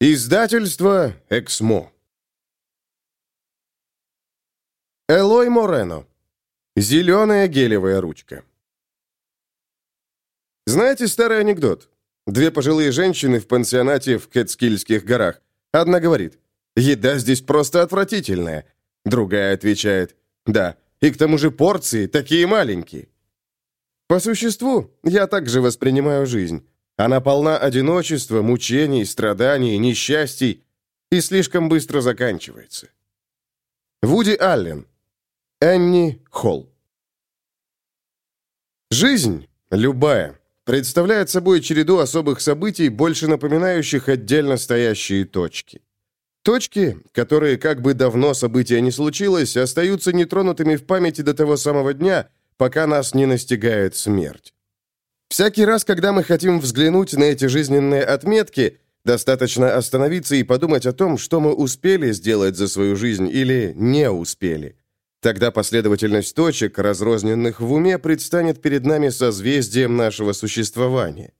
Издательство «Эксмо». Элой Морено. Зеленая гелевая ручка. Знаете старый анекдот? Две пожилые женщины в пансионате в Кетскильских горах. Одна говорит, «Еда здесь просто отвратительная». Другая отвечает, «Да, и к тому же порции такие маленькие». По существу, я также воспринимаю жизнь. Она полна одиночества, мучений, страданий, несчастий и слишком быстро заканчивается. Вуди Аллен. Энни Холл. Жизнь, любая, представляет собой череду особых событий, больше напоминающих отдельно стоящие точки. Точки, которые, как бы давно события не случилось, остаются нетронутыми в памяти до того самого дня, пока нас не настигает смерть. Всякий раз, когда мы хотим взглянуть на эти жизненные отметки, достаточно остановиться и подумать о том, что мы успели сделать за свою жизнь или не успели. Тогда последовательность точек, разрозненных в уме, предстанет перед нами созвездием нашего существования.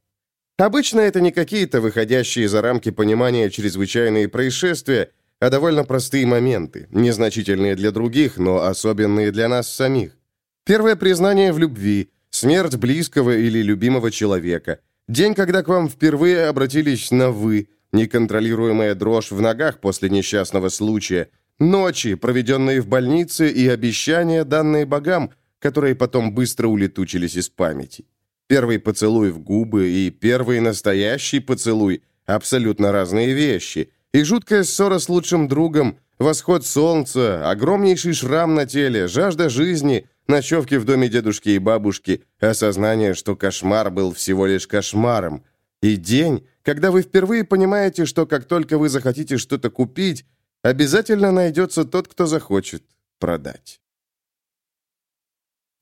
Обычно это не какие-то выходящие за рамки понимания чрезвычайные происшествия, а довольно простые моменты, незначительные для других, но особенные для нас самих. Первое признание в любви – смерть близкого или любимого человека, день, когда к вам впервые обратились на «вы», неконтролируемая дрожь в ногах после несчастного случая, ночи, проведенные в больнице, и обещания, данные богам, которые потом быстро улетучились из памяти. Первый поцелуй в губы и первый настоящий поцелуй – абсолютно разные вещи. И жуткая ссора с лучшим другом, восход солнца, огромнейший шрам на теле, жажда жизни – ночевки в доме дедушки и бабушки, осознание, что кошмар был всего лишь кошмаром, и день, когда вы впервые понимаете, что как только вы захотите что-то купить, обязательно найдется тот, кто захочет продать.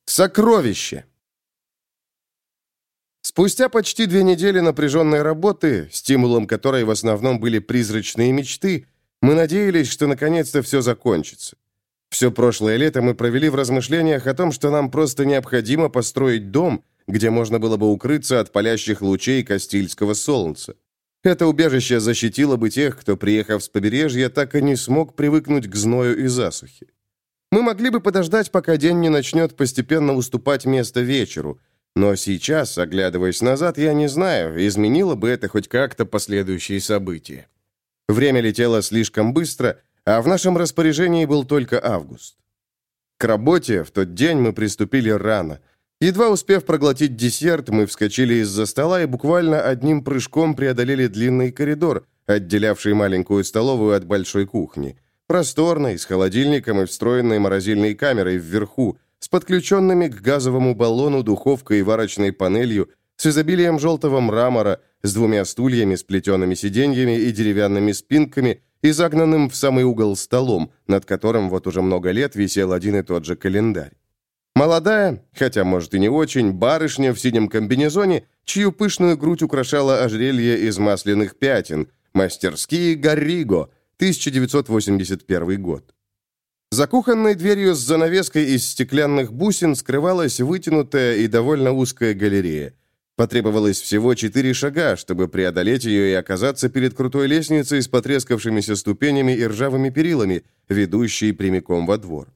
Сокровище. Спустя почти две недели напряженной работы, стимулом которой в основном были призрачные мечты, мы надеялись, что наконец-то все закончится. Все прошлое лето мы провели в размышлениях о том, что нам просто необходимо построить дом, где можно было бы укрыться от палящих лучей Кастильского солнца. Это убежище защитило бы тех, кто, приехав с побережья, так и не смог привыкнуть к зною и засухе. Мы могли бы подождать, пока день не начнет постепенно уступать место вечеру, но сейчас, оглядываясь назад, я не знаю, изменило бы это хоть как-то последующие события. Время летело слишком быстро, а в нашем распоряжении был только август. К работе в тот день мы приступили рано. Едва успев проглотить десерт, мы вскочили из-за стола и буквально одним прыжком преодолели длинный коридор, отделявший маленькую столовую от большой кухни. Просторной, с холодильником и встроенной морозильной камерой вверху, с подключенными к газовому баллону духовкой и варочной панелью, с изобилием желтого мрамора, с двумя стульями с плетеными сиденьями и деревянными спинками и загнанным в самый угол столом, над которым вот уже много лет висел один и тот же календарь. Молодая, хотя, может, и не очень, барышня в синем комбинезоне, чью пышную грудь украшала ожерелье из масляных пятен, мастерские Гарриго, 1981 год. За кухонной дверью с занавеской из стеклянных бусин скрывалась вытянутая и довольно узкая галерея – Потребовалось всего четыре шага, чтобы преодолеть ее и оказаться перед крутой лестницей с потрескавшимися ступенями и ржавыми перилами, ведущей прямиком во двор.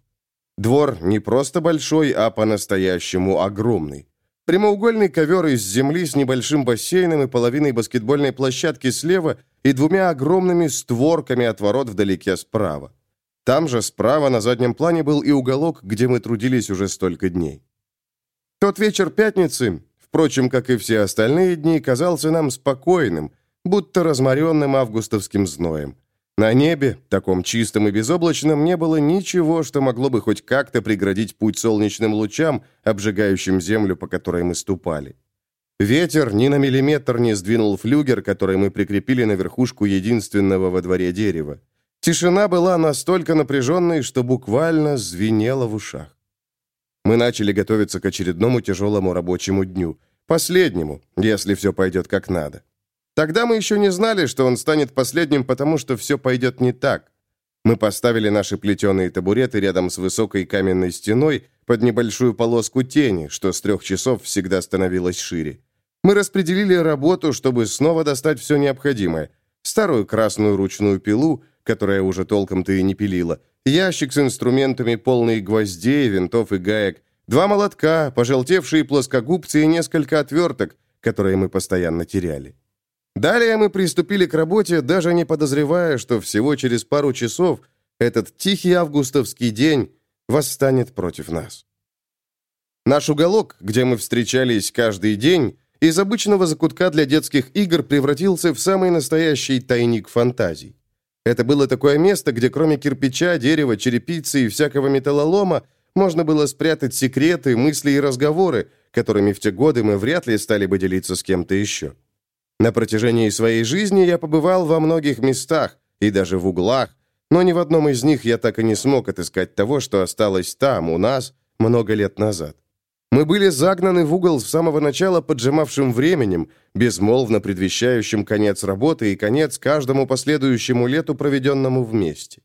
Двор не просто большой, а по-настоящему огромный. Прямоугольный ковер из земли с небольшим бассейном и половиной баскетбольной площадки слева и двумя огромными створками от ворот вдалеке справа. Там же справа на заднем плане был и уголок, где мы трудились уже столько дней. Тот вечер пятницы впрочем, как и все остальные дни, казался нам спокойным, будто разморенным августовским зноем. На небе, таком чистом и безоблачном, не было ничего, что могло бы хоть как-то преградить путь солнечным лучам, обжигающим землю, по которой мы ступали. Ветер ни на миллиметр не сдвинул флюгер, который мы прикрепили на верхушку единственного во дворе дерева. Тишина была настолько напряженной, что буквально звенела в ушах. Мы начали готовиться к очередному тяжелому рабочему дню. Последнему, если все пойдет как надо. Тогда мы еще не знали, что он станет последним, потому что все пойдет не так. Мы поставили наши плетеные табуреты рядом с высокой каменной стеной под небольшую полоску тени, что с трех часов всегда становилось шире. Мы распределили работу, чтобы снова достать все необходимое. старую красную ручную пилу, которая уже толком-то и не пилила, ящик с инструментами, полный гвоздей, винтов и гаек, два молотка, пожелтевшие плоскогубцы и несколько отверток, которые мы постоянно теряли. Далее мы приступили к работе, даже не подозревая, что всего через пару часов этот тихий августовский день восстанет против нас. Наш уголок, где мы встречались каждый день, из обычного закутка для детских игр превратился в самый настоящий тайник фантазий. Это было такое место, где кроме кирпича, дерева, черепицы и всякого металлолома можно было спрятать секреты, мысли и разговоры, которыми в те годы мы вряд ли стали бы делиться с кем-то еще. На протяжении своей жизни я побывал во многих местах и даже в углах, но ни в одном из них я так и не смог отыскать того, что осталось там, у нас, много лет назад. Мы были загнаны в угол с самого начала поджимавшим временем, безмолвно предвещающим конец работы и конец каждому последующему лету, проведенному вместе.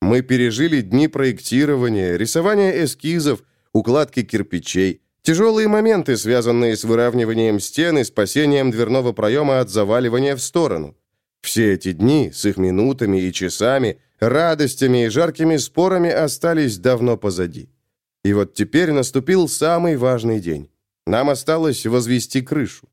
Мы пережили дни проектирования, рисования эскизов, укладки кирпичей, тяжелые моменты, связанные с выравниванием стен и спасением дверного проема от заваливания в сторону. Все эти дни с их минутами и часами, радостями и жаркими спорами остались давно позади. И вот теперь наступил самый важный день. Нам осталось возвести крышу.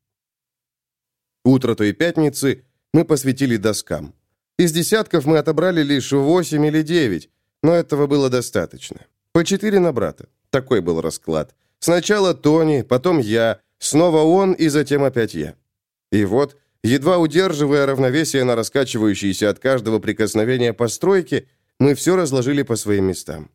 Утро той пятницы мы посвятили доскам. Из десятков мы отобрали лишь восемь или девять, но этого было достаточно. По четыре на брата. Такой был расклад. Сначала Тони, потом я, снова он и затем опять я. И вот, едва удерживая равновесие на раскачивающейся от каждого прикосновения постройки, мы все разложили по своим местам.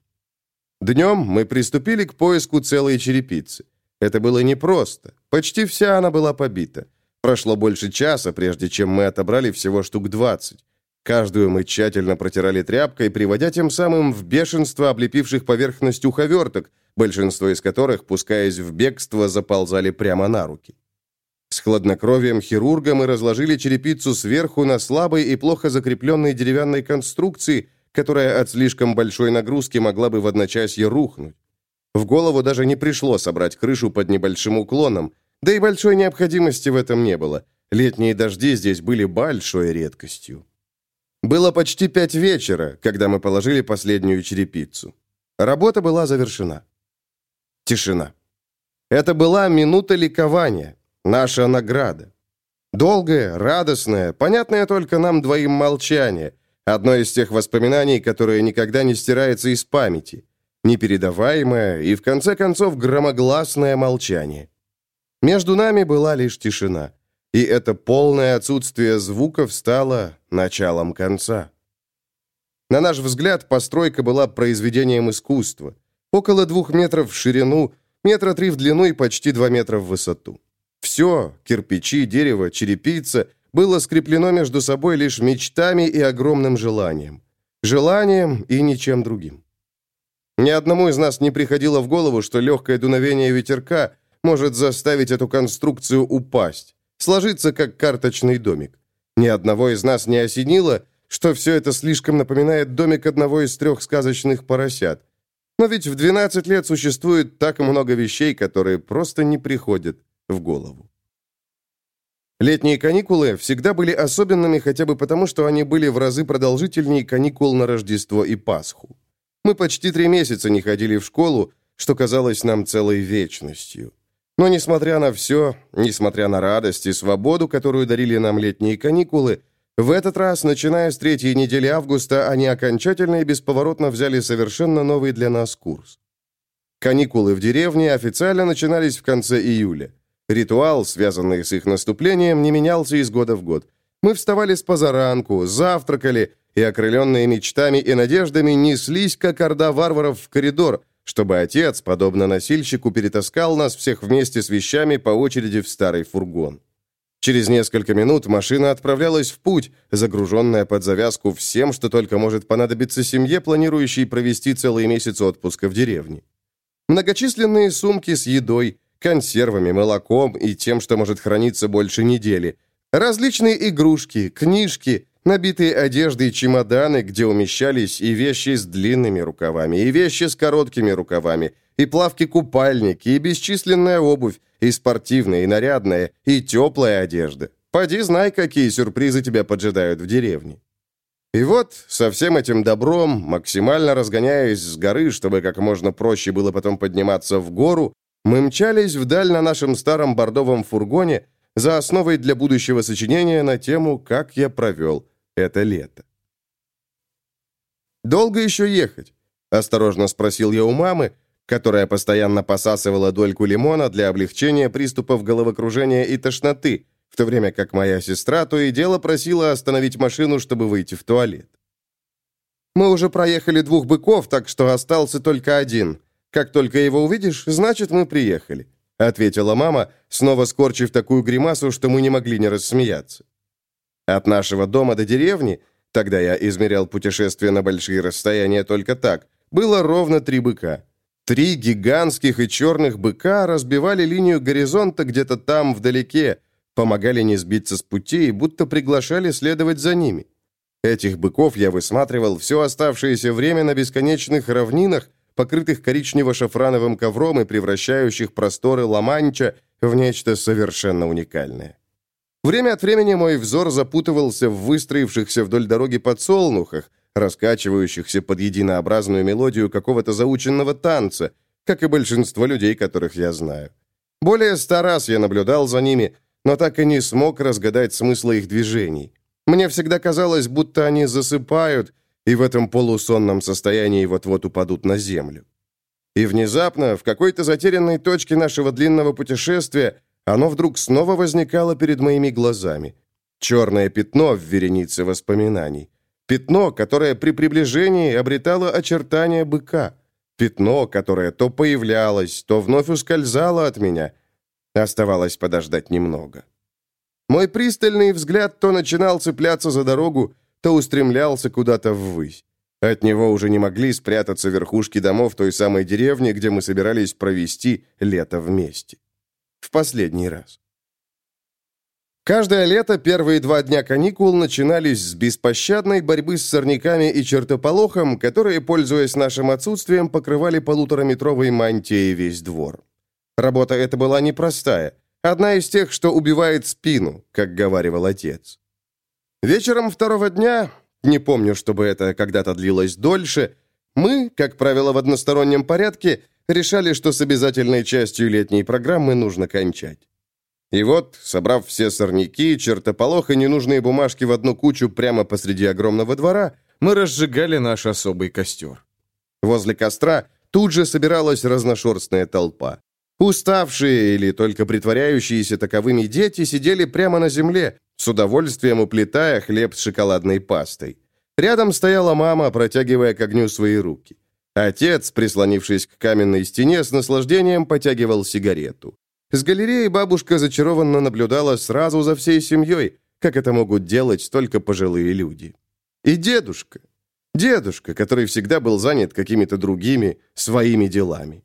Днем мы приступили к поиску целой черепицы. Это было непросто. Почти вся она была побита. Прошло больше часа, прежде чем мы отобрали всего штук 20. Каждую мы тщательно протирали тряпкой, приводя тем самым в бешенство облепивших поверхность уховерток, большинство из которых, пускаясь в бегство, заползали прямо на руки. С хладнокровием хирурга мы разложили черепицу сверху на слабой и плохо закрепленной деревянной конструкции, которая от слишком большой нагрузки могла бы в одночасье рухнуть. В голову даже не пришло собрать крышу под небольшим уклоном, да и большой необходимости в этом не было. Летние дожди здесь были большой редкостью. Было почти пять вечера, когда мы положили последнюю черепицу. Работа была завершена. Тишина. Это была минута ликования, наша награда. Долгое, радостное, понятное только нам двоим молчание – Одно из тех воспоминаний, которое никогда не стирается из памяти. Непередаваемое и, в конце концов, громогласное молчание. Между нами была лишь тишина. И это полное отсутствие звуков стало началом конца. На наш взгляд, постройка была произведением искусства. Около двух метров в ширину, метра три в длину и почти два метра в высоту. Все – кирпичи, дерево, черепица – было скреплено между собой лишь мечтами и огромным желанием. Желанием и ничем другим. Ни одному из нас не приходило в голову, что легкое дуновение ветерка может заставить эту конструкцию упасть, сложиться как карточный домик. Ни одного из нас не осенило, что все это слишком напоминает домик одного из трех сказочных поросят. Но ведь в 12 лет существует так много вещей, которые просто не приходят в голову. Летние каникулы всегда были особенными хотя бы потому, что они были в разы продолжительнее каникул на Рождество и Пасху. Мы почти три месяца не ходили в школу, что казалось нам целой вечностью. Но несмотря на все, несмотря на радость и свободу, которую дарили нам летние каникулы, в этот раз, начиная с третьей недели августа, они окончательно и бесповоротно взяли совершенно новый для нас курс. Каникулы в деревне официально начинались в конце июля. Ритуал, связанный с их наступлением, не менялся из года в год. Мы вставали с позаранку, завтракали, и, окрыленные мечтами и надеждами, неслись, как орда варваров, в коридор, чтобы отец, подобно носильщику, перетаскал нас всех вместе с вещами по очереди в старый фургон. Через несколько минут машина отправлялась в путь, загруженная под завязку всем, что только может понадобиться семье, планирующей провести целый месяц отпуска в деревне. Многочисленные сумки с едой, консервами, молоком и тем, что может храниться больше недели. Различные игрушки, книжки, набитые одеждой чемоданы, где умещались и вещи с длинными рукавами, и вещи с короткими рукавами, и плавки-купальники, и бесчисленная обувь, и спортивная, и нарядная, и теплая одежда. Поди знай, какие сюрпризы тебя поджидают в деревне. И вот, со всем этим добром, максимально разгоняясь с горы, чтобы как можно проще было потом подниматься в гору, мы мчались вдаль на нашем старом бордовом фургоне за основой для будущего сочинения на тему «Как я провел это лето». «Долго еще ехать?» – осторожно спросил я у мамы, которая постоянно посасывала дольку лимона для облегчения приступов головокружения и тошноты, в то время как моя сестра то и дело просила остановить машину, чтобы выйти в туалет. «Мы уже проехали двух быков, так что остался только один. Как только его увидишь, значит, мы приехали», — ответила мама, снова скорчив такую гримасу, что мы не могли не рассмеяться. От нашего дома до деревни, тогда я измерял путешествие на большие расстояния только так, было ровно три быка. Три гигантских и черных быка разбивали линию горизонта где-то там, вдалеке, помогали не сбиться с пути и будто приглашали следовать за ними. Этих быков я высматривал все оставшееся время на бесконечных равнинах, покрытых коричнево-шафрановым ковром и превращающих просторы Ла-Манча в нечто совершенно уникальное. Время от времени мой взор запутывался в выстроившихся вдоль дороги подсолнухах, раскачивающихся под единообразную мелодию какого-то заученного танца, как и большинство людей, которых я знаю. Более ста раз я наблюдал за ними, но так и не смог разгадать смысла их движений. Мне всегда казалось, будто они засыпают, и в этом полусонном состоянии вот-вот упадут на землю. И внезапно, в какой-то затерянной точке нашего длинного путешествия, оно вдруг снова возникало перед моими глазами. Черное пятно в веренице воспоминаний. Пятно, которое при приближении обретало очертания быка. Пятно, которое то появлялось, то вновь ускользало от меня. Оставалось подождать немного. Мой пристальный взгляд то начинал цепляться за дорогу, то устремлялся куда-то ввысь. От него уже не могли спрятаться верхушки домов той самой деревни, где мы собирались провести лето вместе. В последний раз. Каждое лето первые два дня каникул начинались с беспощадной борьбы с сорняками и чертополохом, которые, пользуясь нашим отсутствием, покрывали полутораметровой мантией весь двор. Работа эта была непростая, одна из тех, что убивает спину, как говаривал отец. Вечером второго дня, не помню, чтобы это когда-то длилось дольше, мы, как правило, в одностороннем порядке, решали, что с обязательной частью летней программы нужно кончать. И вот, собрав все сорняки, чертополох и ненужные бумажки в одну кучу прямо посреди огромного двора, мы разжигали наш особый костер. Возле костра тут же собиралась разношерстная толпа. Уставшие или только притворяющиеся таковыми дети сидели прямо на земле, с удовольствием уплетая хлеб с шоколадной пастой. Рядом стояла мама, протягивая к огню свои руки. Отец, прислонившись к каменной стене, с наслаждением потягивал сигарету. С галереи бабушка зачарованно наблюдала сразу за всей семьей, как это могут делать только пожилые люди. И дедушка. Дедушка, который всегда был занят какими-то другими, своими делами.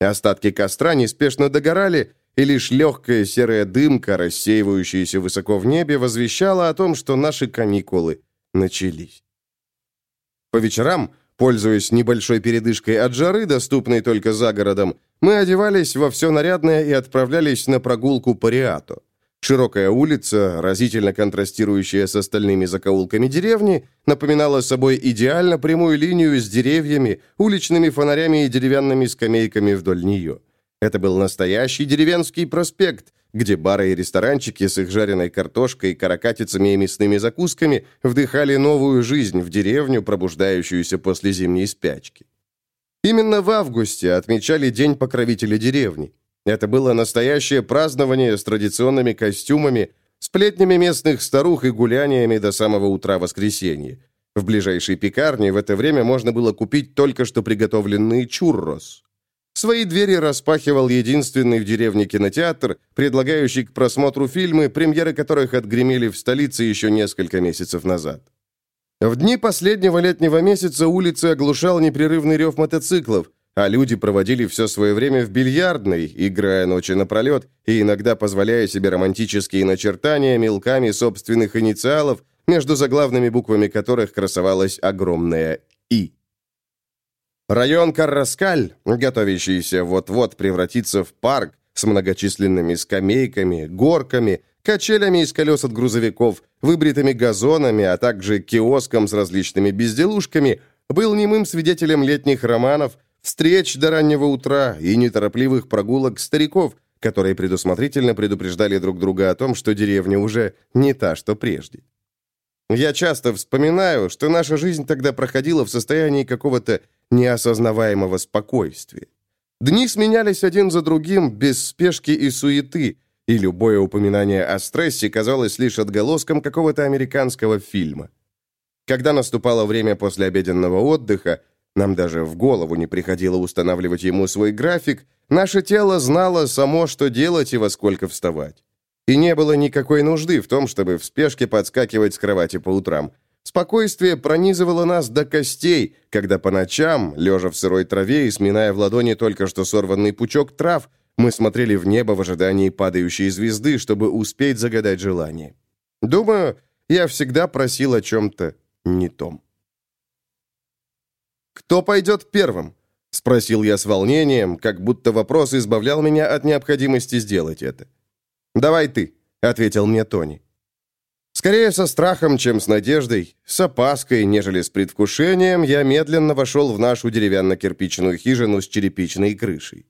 Остатки костра неспешно догорали, и лишь легкая серая дымка, рассеивающаяся высоко в небе, возвещала о том, что наши каникулы начались. По вечерам Пользуясь небольшой передышкой от жары, доступной только за городом, мы одевались во все нарядное и отправлялись на прогулку по Риату. Широкая улица, разительно контрастирующая с остальными закоулками деревни, напоминала собой идеально прямую линию с деревьями, уличными фонарями и деревянными скамейками вдоль нее. Это был настоящий деревенский проспект, где бары и ресторанчики с их жареной картошкой, каракатицами и мясными закусками вдыхали новую жизнь в деревню, пробуждающуюся после зимней спячки. Именно в августе отмечали День покровителя деревни. Это было настоящее празднование с традиционными костюмами, сплетнями местных старух и гуляниями до самого утра воскресенья. В ближайшей пекарне в это время можно было купить только что приготовленные чуррос. Свои двери распахивал единственный в деревне кинотеатр, предлагающий к просмотру фильмы, премьеры которых отгремели в столице еще несколько месяцев назад. В дни последнего летнего месяца улицы оглушал непрерывный рев мотоциклов, а люди проводили все свое время в бильярдной, играя ночи напролет и иногда позволяя себе романтические начертания мелками собственных инициалов, между заглавными буквами которых красовалась огромная «И». Район Карраскаль, готовящийся вот-вот превратиться в парк с многочисленными скамейками, горками, качелями из колес от грузовиков, выбритыми газонами, а также киоском с различными безделушками, был немым свидетелем летних романов, встреч до раннего утра и неторопливых прогулок стариков, которые предусмотрительно предупреждали друг друга о том, что деревня уже не та, что прежде. Я часто вспоминаю, что наша жизнь тогда проходила в состоянии какого-то неосознаваемого спокойствия. Дни сменялись один за другим без спешки и суеты, и любое упоминание о стрессе казалось лишь отголоском какого-то американского фильма. Когда наступало время послеобеденного отдыха, нам даже в голову не приходило устанавливать ему свой график, наше тело знало само, что делать и во сколько вставать. И не было никакой нужды в том, чтобы в спешке подскакивать с кровати по утрам. Спокойствие пронизывало нас до костей, когда по ночам, лежа в сырой траве и сминая в ладони только что сорванный пучок трав, мы смотрели в небо в ожидании падающей звезды, чтобы успеть загадать желание. Думаю, я всегда просил о чем-то не том. «Кто пойдет первым?» — спросил я с волнением, как будто вопрос избавлял меня от необходимости сделать это. «Давай ты», — ответил мне Тони. Скорее со страхом, чем с надеждой, с опаской, нежели с предвкушением, я медленно вошел в нашу деревянно-кирпичную хижину с черепичной крышей.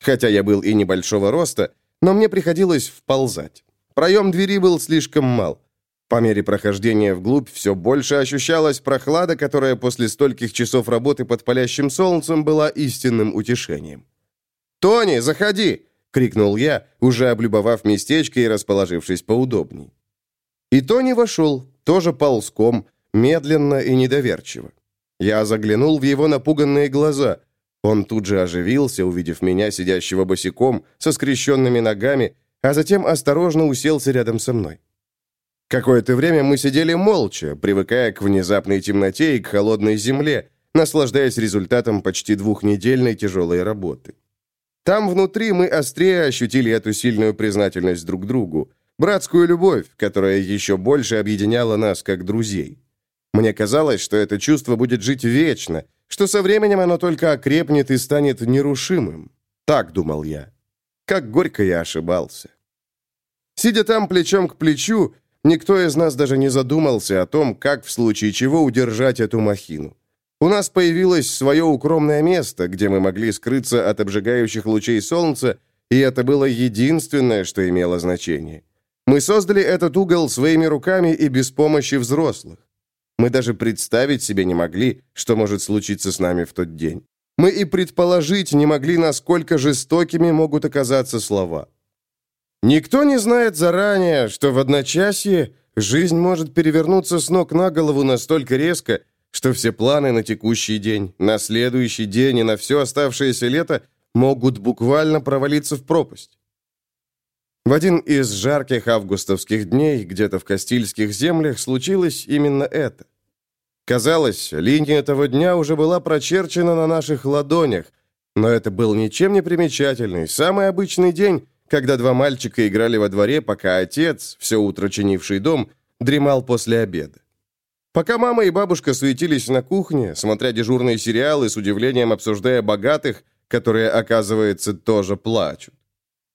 Хотя я был и небольшого роста, но мне приходилось вползать. Проем двери был слишком мал. По мере прохождения вглубь все больше ощущалась прохлада, которая после стольких часов работы под палящим солнцем была истинным утешением. «Тони, заходи!» — крикнул я, уже облюбовав местечко и расположившись поудобней. И Тони вошел, тоже ползком, медленно и недоверчиво. Я заглянул в его напуганные глаза. Он тут же оживился, увидев меня, сидящего босиком, со скрещенными ногами, а затем осторожно уселся рядом со мной. Какое-то время мы сидели молча, привыкая к внезапной темноте и к холодной земле, наслаждаясь результатом почти двухнедельной тяжелой работы. Там внутри мы острее ощутили эту сильную признательность друг другу, Братскую любовь, которая еще больше объединяла нас как друзей. Мне казалось, что это чувство будет жить вечно, что со временем оно только окрепнет и станет нерушимым. Так думал я. Как горько я ошибался. Сидя там плечом к плечу, никто из нас даже не задумался о том, как в случае чего удержать эту махину. У нас появилось свое укромное место, где мы могли скрыться от обжигающих лучей солнца, и это было единственное, что имело значение. Мы создали этот угол своими руками и без помощи взрослых. Мы даже представить себе не могли, что может случиться с нами в тот день. Мы и предположить не могли, насколько жестокими могут оказаться слова. Никто не знает заранее, что в одночасье жизнь может перевернуться с ног на голову настолько резко, что все планы на текущий день, на следующий день и на все оставшееся лето могут буквально провалиться в пропасть. В один из жарких августовских дней, где-то в Кастильских землях, случилось именно это. Казалось, линия этого дня уже была прочерчена на наших ладонях, но это был ничем не примечательный, самый обычный день, когда два мальчика играли во дворе, пока отец, все утро чинивший дом, дремал после обеда. Пока мама и бабушка суетились на кухне, смотря дежурные сериалы, с удивлением обсуждая богатых, которые, оказывается, тоже плачут.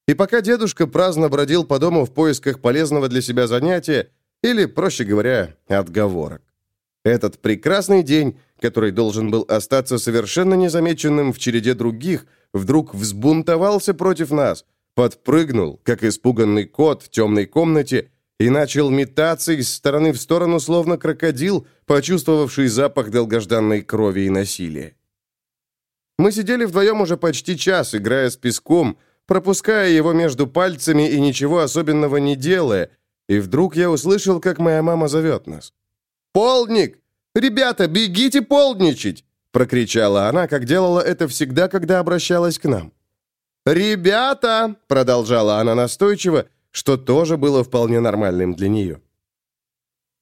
И пока дедушка праздно бродил по дому в поисках полезного для себя занятия, или, проще говоря, отговорок. Этот прекрасный день, который должен был остаться совершенно незамеченным в череде других, вдруг взбунтовался против нас, подпрыгнул, как испуганный кот в темной комнате, и начал метаться из стороны в сторону, словно крокодил, почувствовавший запах долгожданной крови и насилия. Мы сидели вдвоем уже почти час, играя с песком, пропуская его между пальцами и ничего особенного не делая, и вдруг я услышал, как моя мама зовет нас. «Полдник! Ребята, бегите полдничать!» прокричала она, как делала это всегда, когда обращалась к нам. «Ребята!» — продолжала она настойчиво, что тоже было вполне нормальным для нее.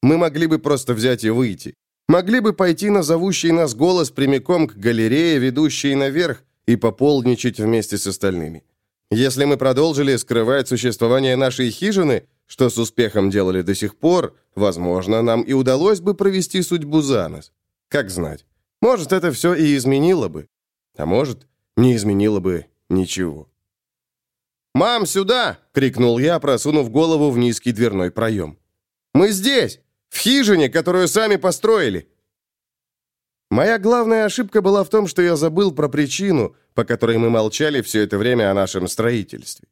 Мы могли бы просто взять и выйти. Могли бы пойти на зовущий нас голос прямиком к галерее, ведущей наверх, и пополничать вместе с остальными. Если мы продолжили скрывать существование нашей хижины, что с успехом делали до сих пор, возможно, нам и удалось бы провести судьбу за нас. Как знать. Может, это все и изменило бы. А может, не изменило бы ничего. «Мам, сюда!» — крикнул я, просунув голову в низкий дверной проем. «Мы здесь! В хижине, которую сами построили!» Моя главная ошибка была в том, что я забыл про причину, по которой мы молчали все это время о нашем строительстве.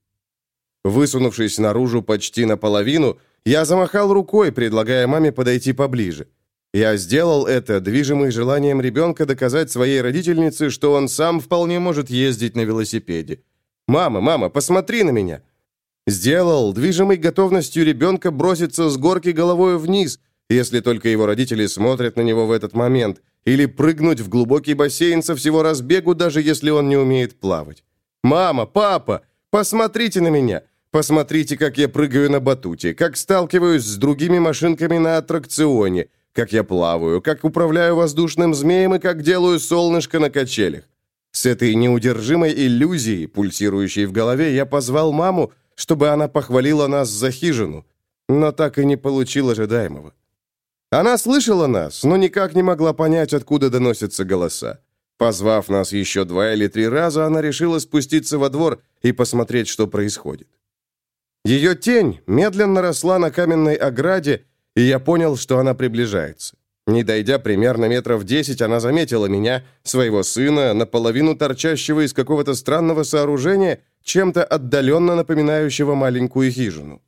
Высунувшись наружу почти наполовину, я замахал рукой, предлагая маме подойти поближе. Я сделал это, движимый желанием ребенка доказать своей родительнице, что он сам вполне может ездить на велосипеде. «Мама, мама, посмотри на меня!» Сделал, движимый готовностью ребенка броситься с горки головой вниз, если только его родители смотрят на него в этот момент, или прыгнуть в глубокий бассейн со всего разбегу, даже если он не умеет плавать. «Мама, папа, посмотрите на меня! Посмотрите, как я прыгаю на батуте, как сталкиваюсь с другими машинками на аттракционе, как я плаваю, как управляю воздушным змеем и как делаю солнышко на качелях. С этой неудержимой иллюзией, пульсирующей в голове, я позвал маму, чтобы она похвалила нас за хижину, но так и не получил ожидаемого. Она слышала нас, но никак не могла понять, откуда доносятся голоса. Позвав нас еще два или три раза, она решила спуститься во двор и посмотреть, что происходит. Ее тень медленно росла на каменной ограде, и я понял, что она приближается. Не дойдя примерно метров десять, она заметила меня, своего сына, наполовину торчащего из какого-то странного сооружения, чем-то отдаленно напоминающего маленькую хижину.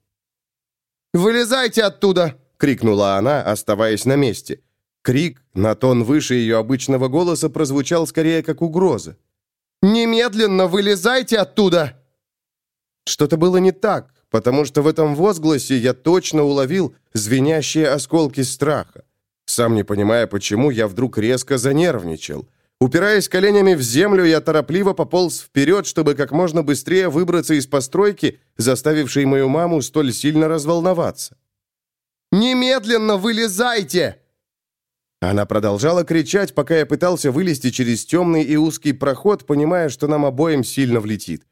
«Вылезайте оттуда!» — крикнула она, оставаясь на месте. Крик, на тон выше ее обычного голоса, прозвучал скорее как угроза. «Немедленно вылезайте оттуда!» Что-то было не так, потому что в этом возгласе я точно уловил звенящие осколки страха. Сам не понимая, почему, я вдруг резко занервничал. Упираясь коленями в землю, я торопливо пополз вперед, чтобы как можно быстрее выбраться из постройки, заставившей мою маму столь сильно разволноваться. «Немедленно вылезайте!» Она продолжала кричать, пока я пытался вылезти через темный и узкий проход, понимая, что нам обоим сильно влетит.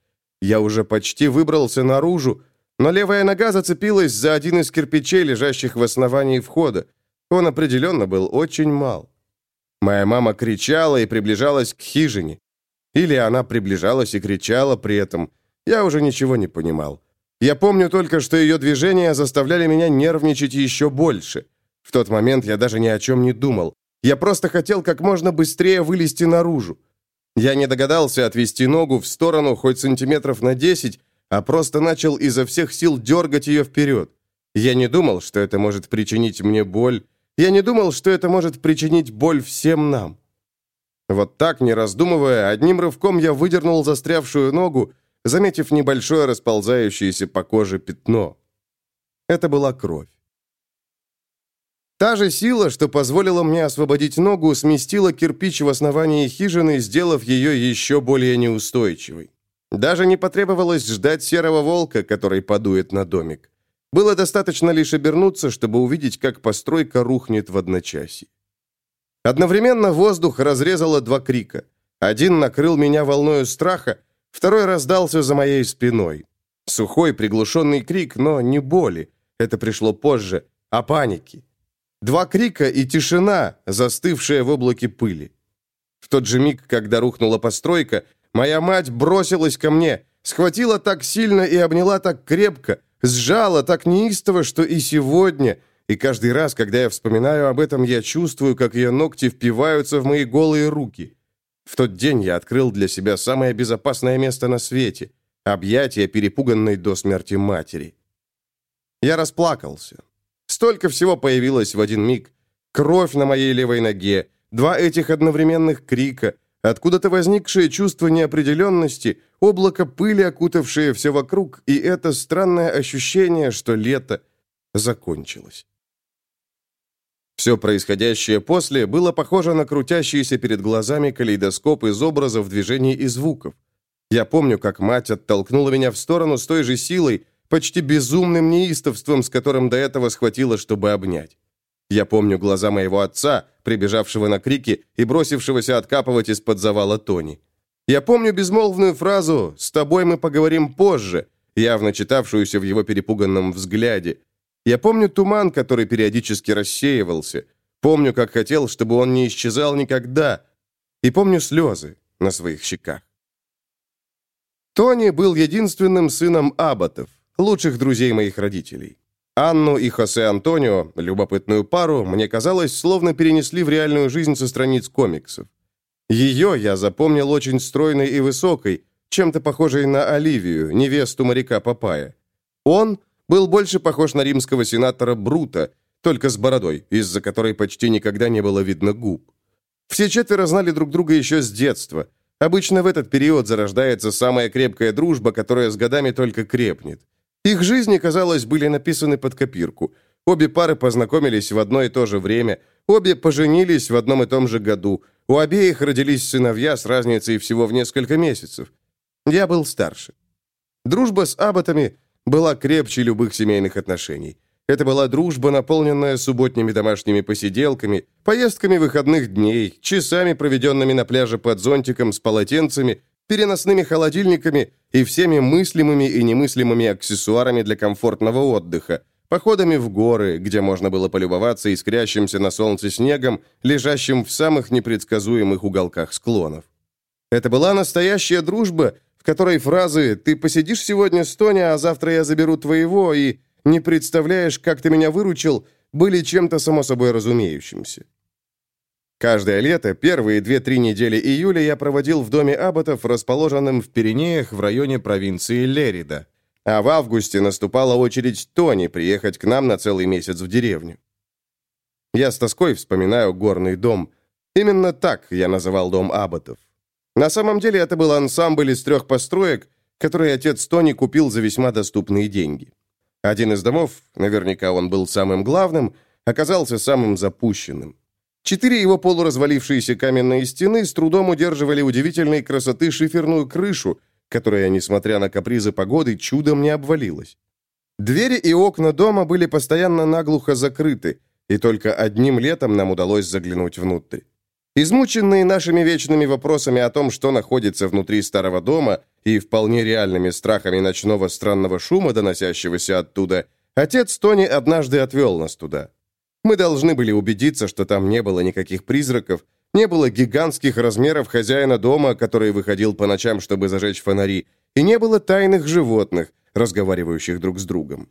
Я уже почти выбрался наружу, но левая нога зацепилась за один из кирпичей, лежащих в основании входа. Он определенно был очень мал. Моя мама кричала и приближалась к хижине. Или она приближалась и кричала при этом. Я уже ничего не понимал. Я помню только, что ее движения заставляли меня нервничать еще больше. В тот момент я даже ни о чем не думал. Я просто хотел как можно быстрее вылезти наружу. Я не догадался отвести ногу в сторону хоть сантиметров на десять, а просто начал изо всех сил дергать ее вперед. Я не думал, что это может причинить мне боль. Я не думал, что это может причинить боль всем нам. Вот так, не раздумывая, одним рывком я выдернул застрявшую ногу, заметив небольшое расползающееся по коже пятно. Это была кровь. Та же сила, что позволила мне освободить ногу, сместила кирпич в основании хижины, сделав ее еще более неустойчивой. Даже не потребовалось ждать серого волка, который подует на домик. Было достаточно лишь обернуться, чтобы увидеть, как постройка рухнет в одночасье. Одновременно воздух разрезало два крика. Один накрыл меня волною страха, второй раздался за моей спиной. Сухой, приглушенный крик, но не боли. Это пришло позже, а паники. Два крика и тишина, застывшая в облаке пыли. В тот же миг, когда рухнула постройка, Моя мать бросилась ко мне, схватила так сильно и обняла так крепко, сжала так неистово, что и сегодня, и каждый раз, когда я вспоминаю об этом, я чувствую, как ее ногти впиваются в мои голые руки. В тот день я открыл для себя самое безопасное место на свете — объятия перепуганной до смерти матери. Я расплакался. Столько всего появилось в один миг. Кровь на моей левой ноге, два этих одновременных крика, Откуда-то возникшее чувство неопределенности, облако пыли, окутавшее все вокруг, и это странное ощущение, что лето закончилось. Все происходящее после было похоже на крутящийся перед глазами калейдоскоп из образов, движений и звуков. Я помню, как мать оттолкнула меня в сторону с той же силой, почти безумным неистовством, с которым до этого схватила, чтобы обнять. Я помню глаза моего отца, прибежавшего на крики и бросившегося откапывать из-под завала Тони. Я помню безмолвную фразу «С тобой мы поговорим позже», явно читавшуюся в его перепуганном взгляде. Я помню туман, который периодически рассеивался. Помню, как хотел, чтобы он не исчезал никогда. И помню слезы на своих щеках. Тони был единственным сыном Абботов, лучших друзей моих родителей. Анну и Хосе Антонио, любопытную пару, мне казалось, словно перенесли в реальную жизнь со страниц комиксов. Ее я запомнил очень стройной и высокой, чем-то похожей на Оливию, невесту моряка Папая. Он был больше похож на римского сенатора Брута, только с бородой, из-за которой почти никогда не было видно губ. Все четверо знали друг друга еще с детства. Обычно в этот период зарождается самая крепкая дружба, которая с годами только крепнет. Их жизни, казалось, были написаны под копирку. Обе пары познакомились в одно и то же время, обе поженились в одном и том же году, у обеих родились сыновья с разницей всего в несколько месяцев. Я был старше. Дружба с абботами была крепче любых семейных отношений. Это была дружба, наполненная субботними домашними посиделками, поездками выходных дней, часами, проведенными на пляже под зонтиком с полотенцами переносными холодильниками и всеми мыслимыми и немыслимыми аксессуарами для комфортного отдыха, походами в горы, где можно было полюбоваться искрящимся на солнце снегом, лежащим в самых непредсказуемых уголках склонов. Это была настоящая дружба, в которой фразы «ты посидишь сегодня с Тони, а завтра я заберу твоего» и «не представляешь, как ты меня выручил» были чем-то само собой разумеющимся. Каждое лето, первые две-три недели июля я проводил в доме Аботов, расположенном в Пиренеях в районе провинции Лерида. А в августе наступала очередь Тони приехать к нам на целый месяц в деревню. Я с тоской вспоминаю горный дом. Именно так я называл дом Аботов. На самом деле это был ансамбль из трех построек, которые отец Тони купил за весьма доступные деньги. Один из домов, наверняка он был самым главным, оказался самым запущенным. Четыре его полуразвалившиеся каменные стены с трудом удерживали удивительной красоты шиферную крышу, которая, несмотря на капризы погоды, чудом не обвалилась. Двери и окна дома были постоянно наглухо закрыты, и только одним летом нам удалось заглянуть внутрь. Измученные нашими вечными вопросами о том, что находится внутри старого дома, и вполне реальными страхами ночного странного шума, доносящегося оттуда, отец Тони однажды отвел нас туда. Мы должны были убедиться, что там не было никаких призраков, не было гигантских размеров хозяина дома, который выходил по ночам, чтобы зажечь фонари, и не было тайных животных, разговаривающих друг с другом.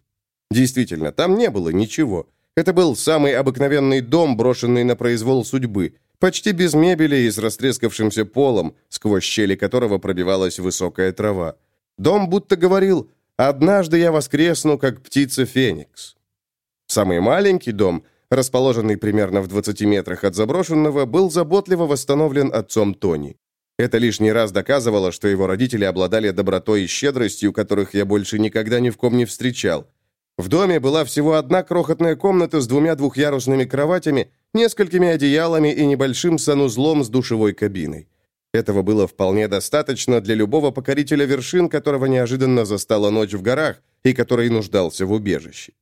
Действительно, там не было ничего. Это был самый обыкновенный дом, брошенный на произвол судьбы, почти без мебели и с растрескавшимся полом, сквозь щели которого пробивалась высокая трава. Дом будто говорил «Однажды я воскресну, как птица Феникс». Самый маленький дом расположенный примерно в 20 метрах от заброшенного, был заботливо восстановлен отцом Тони. Это лишний раз доказывало, что его родители обладали добротой и щедростью, которых я больше никогда ни в ком не встречал. В доме была всего одна крохотная комната с двумя двухъярусными кроватями, несколькими одеялами и небольшим санузлом с душевой кабиной. Этого было вполне достаточно для любого покорителя вершин, которого неожиданно застала ночь в горах и который нуждался в убежище.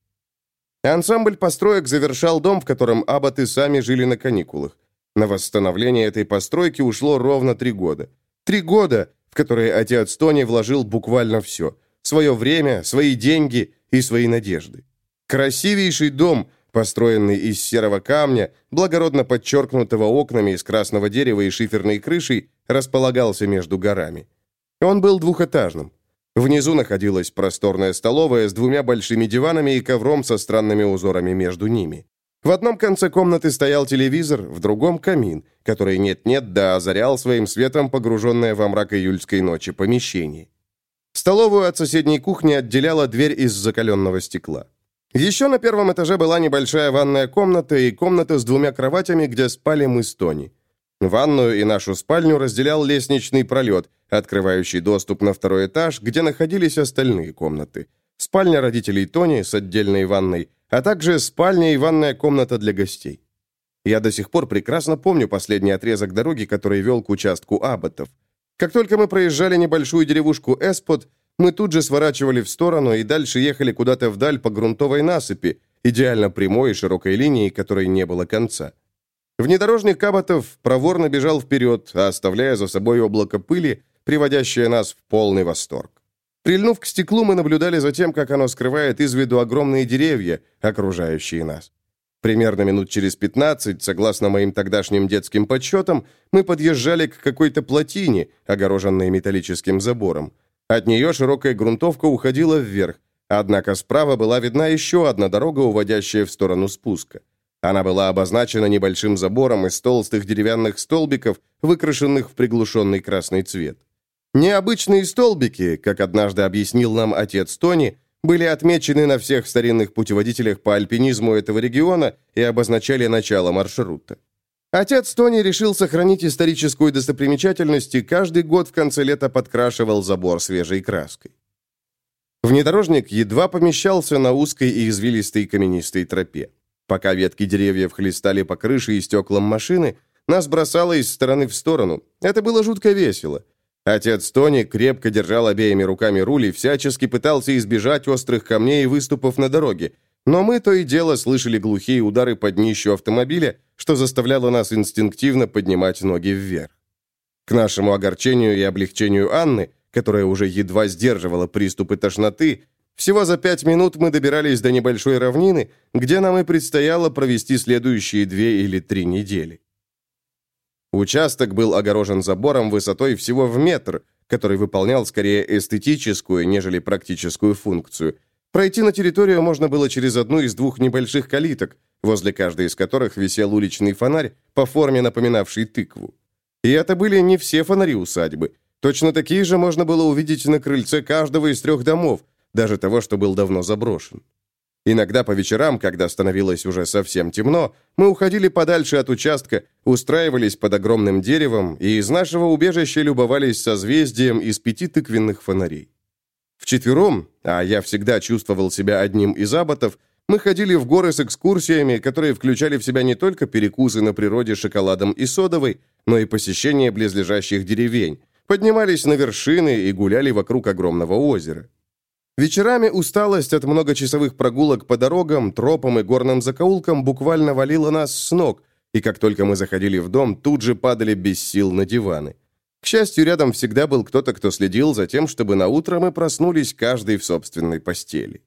Ансамбль построек завершал дом, в котором аббаты сами жили на каникулах. На восстановление этой постройки ушло ровно три года. Три года, в которые отец Тони вложил буквально все. Свое время, свои деньги и свои надежды. Красивейший дом, построенный из серого камня, благородно подчеркнутого окнами из красного дерева и шиферной крышей, располагался между горами. Он был двухэтажным. Внизу находилась просторная столовая с двумя большими диванами и ковром со странными узорами между ними. В одном конце комнаты стоял телевизор, в другом — камин, который нет-нет да озарял своим светом погруженное во мрак июльской ночи помещение. Столовую от соседней кухни отделяла дверь из закаленного стекла. Еще на первом этаже была небольшая ванная комната и комната с двумя кроватями, где спали мы с Тони. Ванную и нашу спальню разделял лестничный пролет, открывающий доступ на второй этаж, где находились остальные комнаты. Спальня родителей Тони с отдельной ванной, а также спальня и ванная комната для гостей. Я до сих пор прекрасно помню последний отрезок дороги, который вел к участку Абботов. Как только мы проезжали небольшую деревушку Эспот, мы тут же сворачивали в сторону и дальше ехали куда-то вдаль по грунтовой насыпи, идеально прямой и широкой линии, которой не было конца. Внедорожник Каботов проворно бежал вперед, оставляя за собой облако пыли, приводящее нас в полный восторг. Прильнув к стеклу, мы наблюдали за тем, как оно скрывает из виду огромные деревья, окружающие нас. Примерно минут через 15, согласно моим тогдашним детским подсчетам, мы подъезжали к какой-то плотине, огороженной металлическим забором. От нее широкая грунтовка уходила вверх, однако справа была видна еще одна дорога, уводящая в сторону спуска. Она была обозначена небольшим забором из толстых деревянных столбиков, выкрашенных в приглушенный красный цвет. Необычные столбики, как однажды объяснил нам отец Тони, были отмечены на всех старинных путеводителях по альпинизму этого региона и обозначали начало маршрута. Отец Тони решил сохранить историческую достопримечательность и каждый год в конце лета подкрашивал забор свежей краской. Внедорожник едва помещался на узкой и извилистой каменистой тропе. Пока ветки деревьев хлестали по крыше и стеклам машины, нас бросало из стороны в сторону. Это было жутко весело. Отец Тони крепко держал обеими руками руль и всячески пытался избежать острых камней и выступов на дороге, но мы то и дело слышали глухие удары под днищу автомобиля, что заставляло нас инстинктивно поднимать ноги вверх. К нашему огорчению и облегчению Анны, которая уже едва сдерживала приступы тошноты, всего за пять минут мы добирались до небольшой равнины, где нам и предстояло провести следующие две или три недели. Участок был огорожен забором высотой всего в метр, который выполнял скорее эстетическую, нежели практическую функцию – Пройти на территорию можно было через одну из двух небольших калиток, возле каждой из которых висел уличный фонарь, по форме напоминавший тыкву. И это были не все фонари усадьбы. Точно такие же можно было увидеть на крыльце каждого из трех домов, даже того, что был давно заброшен. Иногда по вечерам, когда становилось уже совсем темно, мы уходили подальше от участка, устраивались под огромным деревом и из нашего убежища любовались созвездием из пяти тыквенных фонарей. Вчетвером, а я всегда чувствовал себя одним из аботов, мы ходили в горы с экскурсиями, которые включали в себя не только перекусы на природе шоколадом и содовой, но и посещение близлежащих деревень, поднимались на вершины и гуляли вокруг огромного озера. Вечерами усталость от многочасовых прогулок по дорогам, тропам и горным закоулкам буквально валила нас с ног, и как только мы заходили в дом, тут же падали без сил на диваны. К счастью, рядом всегда был кто-то, кто следил за тем, чтобы на утро мы проснулись каждый в собственной постели.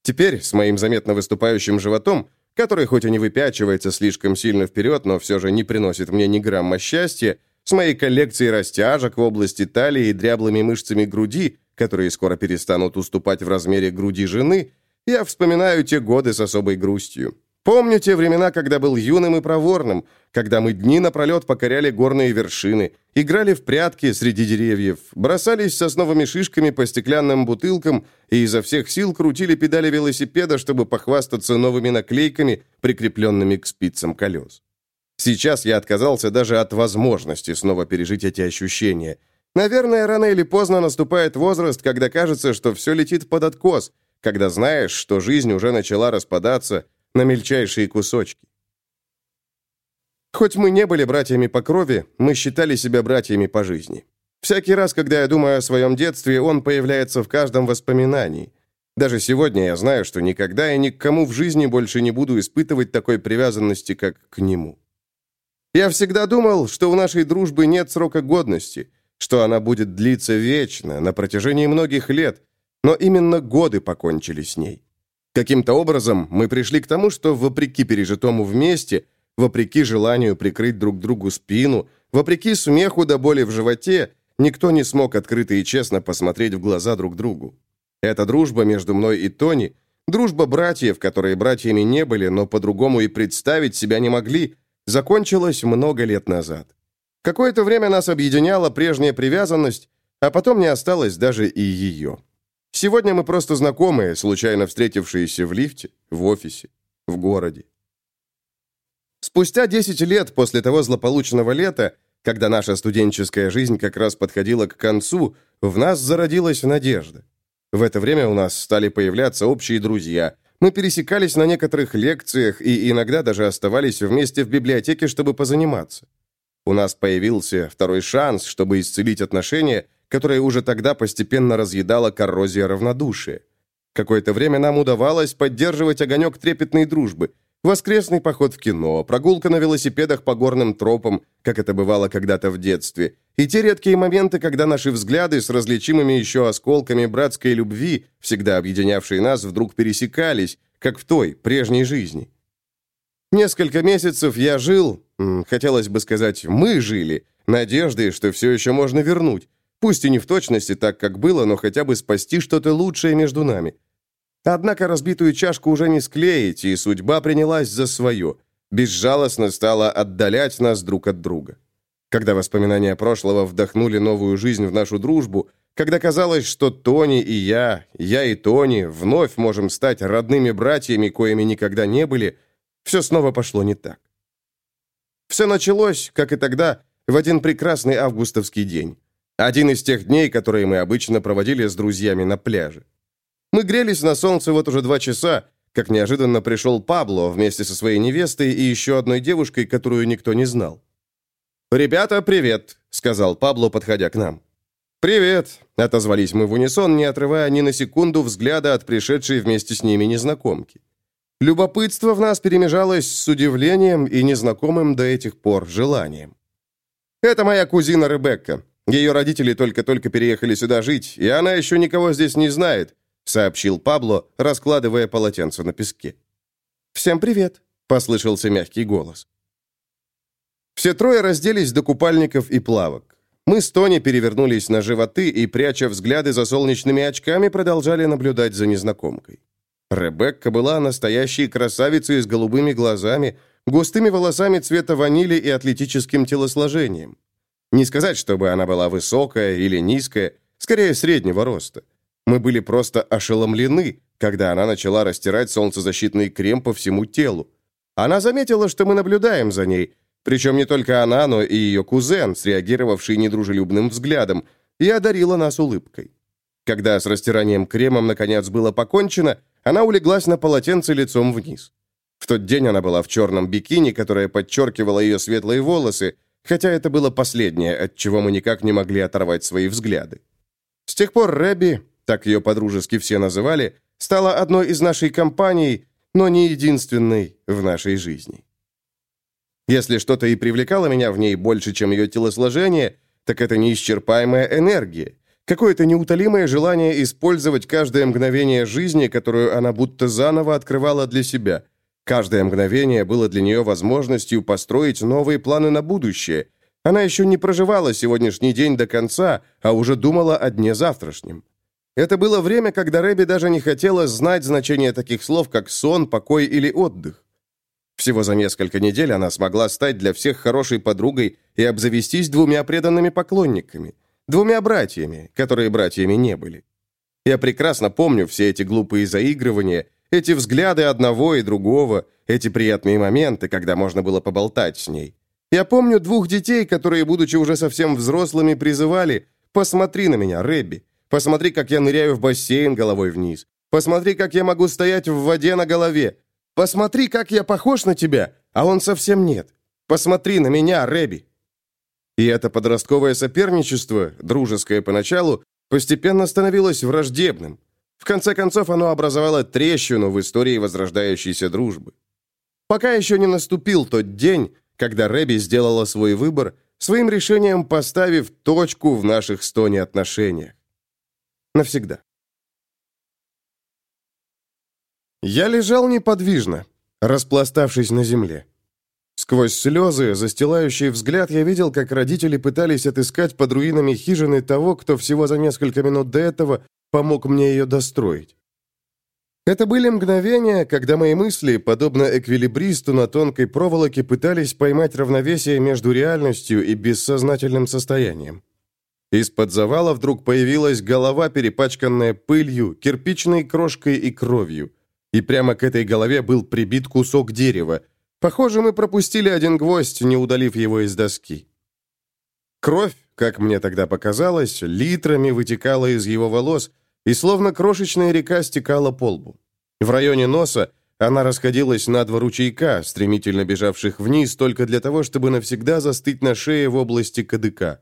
Теперь, с моим заметно выступающим животом, который хоть и не выпячивается слишком сильно вперед, но все же не приносит мне ни грамма счастья, с моей коллекцией растяжек в области талии и дряблыми мышцами груди, которые скоро перестанут уступать в размере груди жены, я вспоминаю те годы с особой грустью. Помню те времена, когда был юным и проворным, когда мы дни напролет покоряли горные вершины, играли в прятки среди деревьев, бросались сосновыми шишками по стеклянным бутылкам и изо всех сил крутили педали велосипеда, чтобы похвастаться новыми наклейками, прикрепленными к спицам колес. Сейчас я отказался даже от возможности снова пережить эти ощущения. Наверное, рано или поздно наступает возраст, когда кажется, что все летит под откос, когда знаешь, что жизнь уже начала распадаться, на мельчайшие кусочки. Хоть мы не были братьями по крови, мы считали себя братьями по жизни. Всякий раз, когда я думаю о своем детстве, он появляется в каждом воспоминании. Даже сегодня я знаю, что никогда и ни к кому в жизни больше не буду испытывать такой привязанности, как к нему. Я всегда думал, что у нашей дружбы нет срока годности, что она будет длиться вечно, на протяжении многих лет, но именно годы покончили с ней. Каким-то образом мы пришли к тому, что, вопреки пережитому вместе, вопреки желанию прикрыть друг другу спину, вопреки смеху до боли в животе, никто не смог открыто и честно посмотреть в глаза друг другу. Эта дружба между мной и Тони, дружба братьев, которые братьями не были, но по-другому и представить себя не могли, закончилась много лет назад. Какое-то время нас объединяла прежняя привязанность, а потом не осталось даже и ее. Сегодня мы просто знакомые, случайно встретившиеся в лифте, в офисе, в городе. Спустя 10 лет после того злополучного лета, когда наша студенческая жизнь как раз подходила к концу, в нас зародилась надежда. В это время у нас стали появляться общие друзья. Мы пересекались на некоторых лекциях и иногда даже оставались вместе в библиотеке, чтобы позаниматься. У нас появился второй шанс, чтобы исцелить отношения – которое уже тогда постепенно разъедала коррозия равнодушия. Какое-то время нам удавалось поддерживать огонек трепетной дружбы. Воскресный поход в кино, прогулка на велосипедах по горным тропам, как это бывало когда-то в детстве, и те редкие моменты, когда наши взгляды с различимыми еще осколками братской любви, всегда объединявшие нас, вдруг пересекались, как в той, прежней жизни. Несколько месяцев я жил, хотелось бы сказать, мы жили, надеждой, что все еще можно вернуть, Пусть и не в точности так, как было, но хотя бы спасти что-то лучшее между нами. Однако разбитую чашку уже не склеить, и судьба принялась за свое. Безжалостно стала отдалять нас друг от друга. Когда воспоминания прошлого вдохнули новую жизнь в нашу дружбу, когда казалось, что Тони и я, я и Тони вновь можем стать родными братьями, коими никогда не были, все снова пошло не так. Все началось, как и тогда, в один прекрасный августовский день. Один из тех дней, которые мы обычно проводили с друзьями на пляже. Мы грелись на солнце вот уже два часа, как неожиданно пришел Пабло вместе со своей невестой и еще одной девушкой, которую никто не знал. «Ребята, привет», — сказал Пабло, подходя к нам. «Привет», — отозвались мы в унисон, не отрывая ни на секунду взгляда от пришедшей вместе с ними незнакомки. Любопытство в нас перемежалось с удивлением и незнакомым до этих пор желанием. «Это моя кузина Ребекка. Ее родители только-только переехали сюда жить, и она еще никого здесь не знает», сообщил Пабло, раскладывая полотенце на песке. «Всем привет», — послышался мягкий голос. Все трое разделись до купальников и плавок. Мы с Тони перевернулись на животы и, пряча взгляды за солнечными очками, продолжали наблюдать за незнакомкой. Ребекка была настоящей красавицей с голубыми глазами, густыми волосами цвета ванили и атлетическим телосложением. Не сказать, чтобы она была высокая или низкая, скорее среднего роста. Мы были просто ошеломлены, когда она начала растирать солнцезащитный крем по всему телу. Она заметила, что мы наблюдаем за ней, причем не только она, но и ее кузен, среагировавший недружелюбным взглядом, и одарила нас улыбкой. Когда с растиранием кремом наконец было покончено, она улеглась на полотенце лицом вниз. В тот день она была в черном бикини, которое подчеркивало ее светлые волосы, хотя это было последнее, от чего мы никак не могли оторвать свои взгляды. С тех пор Рэбби, так ее подружески все называли, стала одной из нашей компаний, но не единственной в нашей жизни. Если что-то и привлекало меня в ней больше, чем ее телосложение, так это неисчерпаемая энергия, какое-то неутолимое желание использовать каждое мгновение жизни, которую она будто заново открывала для себя. Каждое мгновение было для нее возможностью построить новые планы на будущее. Она еще не проживала сегодняшний день до конца, а уже думала о дне завтрашнем. Это было время, когда Рэби даже не хотела знать значение таких слов, как сон, покой или отдых. Всего за несколько недель она смогла стать для всех хорошей подругой и обзавестись двумя преданными поклонниками, двумя братьями, которые братьями не были. Я прекрасно помню все эти глупые заигрывания, эти взгляды одного и другого, эти приятные моменты, когда можно было поболтать с ней. Я помню двух детей, которые, будучи уже совсем взрослыми, призывали «Посмотри на меня, Рэбби, Посмотри, как я ныряю в бассейн головой вниз. Посмотри, как я могу стоять в воде на голове. Посмотри, как я похож на тебя, а он совсем нет. Посмотри на меня, Рэби. И это подростковое соперничество, дружеское поначалу, постепенно становилось враждебным. В конце концов, оно образовало трещину в истории возрождающейся дружбы. Пока еще не наступил тот день, когда Рэби сделала свой выбор, своим решением поставив точку в наших стоне отношениях. Навсегда. Я лежал неподвижно, распластавшись на земле. Сквозь слезы, застилающий взгляд, я видел, как родители пытались отыскать под руинами хижины того, кто всего за несколько минут до этого помог мне ее достроить. Это были мгновения, когда мои мысли, подобно эквилибристу на тонкой проволоке, пытались поймать равновесие между реальностью и бессознательным состоянием. Из-под завала вдруг появилась голова, перепачканная пылью, кирпичной крошкой и кровью. И прямо к этой голове был прибит кусок дерева. Похоже, мы пропустили один гвоздь, не удалив его из доски. Кровь, как мне тогда показалось, литрами вытекала из его волос, и словно крошечная река стекала по лбу. В районе носа она расходилась на два ручейка, стремительно бежавших вниз только для того, чтобы навсегда застыть на шее в области кадыка.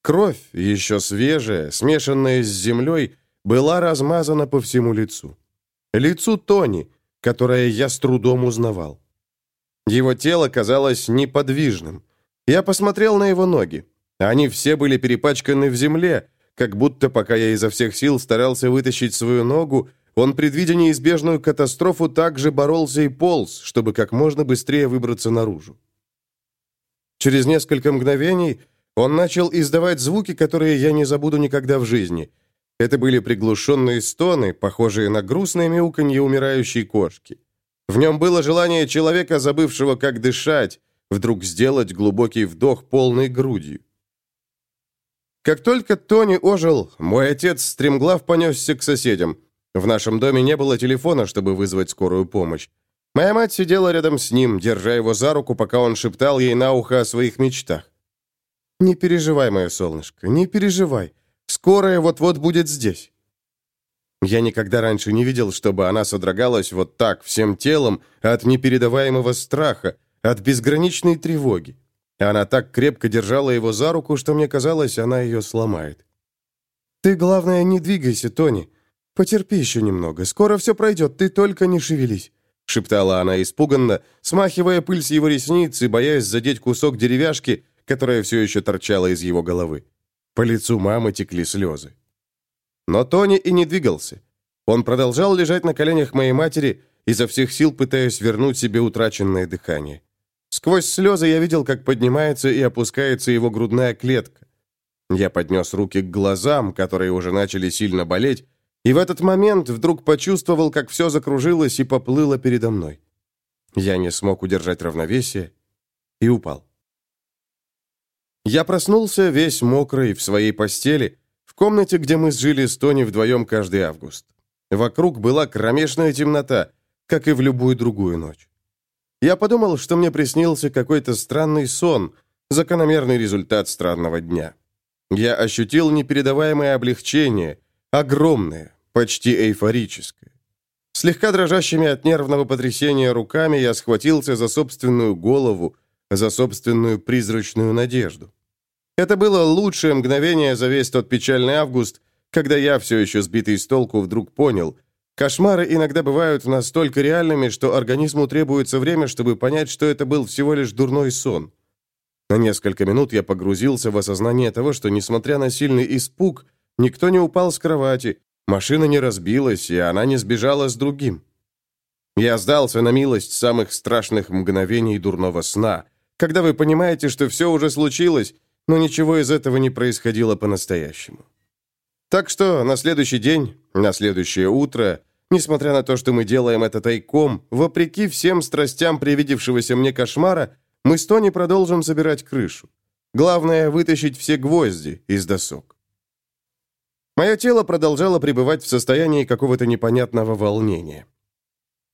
Кровь, еще свежая, смешанная с землей, была размазана по всему лицу. Лицу Тони, которое я с трудом узнавал. Его тело казалось неподвижным. Я посмотрел на его ноги. Они все были перепачканы в земле, как будто, пока я изо всех сил старался вытащить свою ногу, он, предвидя неизбежную катастрофу, также боролся и полз, чтобы как можно быстрее выбраться наружу. Через несколько мгновений Он начал издавать звуки, которые я не забуду никогда в жизни. Это были приглушенные стоны, похожие на грустное мяуканье умирающей кошки. В нем было желание человека, забывшего, как дышать, вдруг сделать глубокий вдох полной грудью. Как только Тони ожил, мой отец стремглав понесся к соседям. В нашем доме не было телефона, чтобы вызвать скорую помощь. Моя мать сидела рядом с ним, держа его за руку, пока он шептал ей на ухо о своих мечтах. «Не переживай, мое солнышко, не переживай. Скорая вот-вот будет здесь». Я никогда раньше не видел, чтобы она содрогалась вот так, всем телом, от непередаваемого страха, от безграничной тревоги. Она так крепко держала его за руку, что мне казалось, она ее сломает. «Ты, главное, не двигайся, Тони. Потерпи еще немного. Скоро все пройдет, ты только не шевелись», — шептала она испуганно, смахивая пыль с его ресниц и боясь задеть кусок деревяшки, которая все еще торчала из его головы. По лицу мамы текли слезы. Но Тони и не двигался. Он продолжал лежать на коленях моей матери, изо всех сил пытаясь вернуть себе утраченное дыхание. Сквозь слезы я видел, как поднимается и опускается его грудная клетка. Я поднес руки к глазам, которые уже начали сильно болеть, и в этот момент вдруг почувствовал, как все закружилось и поплыло передо мной. Я не смог удержать равновесие и упал. Я проснулся весь мокрый в своей постели, комнате, где мы жили с Тони вдвоем каждый август. Вокруг была кромешная темнота, как и в любую другую ночь. Я подумал, что мне приснился какой-то странный сон, закономерный результат странного дня. Я ощутил непередаваемое облегчение, огромное, почти эйфорическое. Слегка дрожащими от нервного потрясения руками я схватился за собственную голову, за собственную призрачную надежду. Это было лучшее мгновение за весь тот печальный август, когда я, все еще сбитый с толку, вдруг понял, кошмары иногда бывают настолько реальными, что организму требуется время, чтобы понять, что это был всего лишь дурной сон. На несколько минут я погрузился в осознание того, что, несмотря на сильный испуг, никто не упал с кровати, машина не разбилась, и она не сбежала с другим. Я сдался на милость самых страшных мгновений дурного сна, когда вы понимаете, что все уже случилось, но ничего из этого не происходило по-настоящему. Так что на следующий день, на следующее утро, несмотря на то, что мы делаем это тайком, вопреки всем страстям привидевшегося мне кошмара, мы с Тони продолжим собирать крышу. Главное – вытащить все гвозди из досок. Мое тело продолжало пребывать в состоянии какого-то непонятного волнения.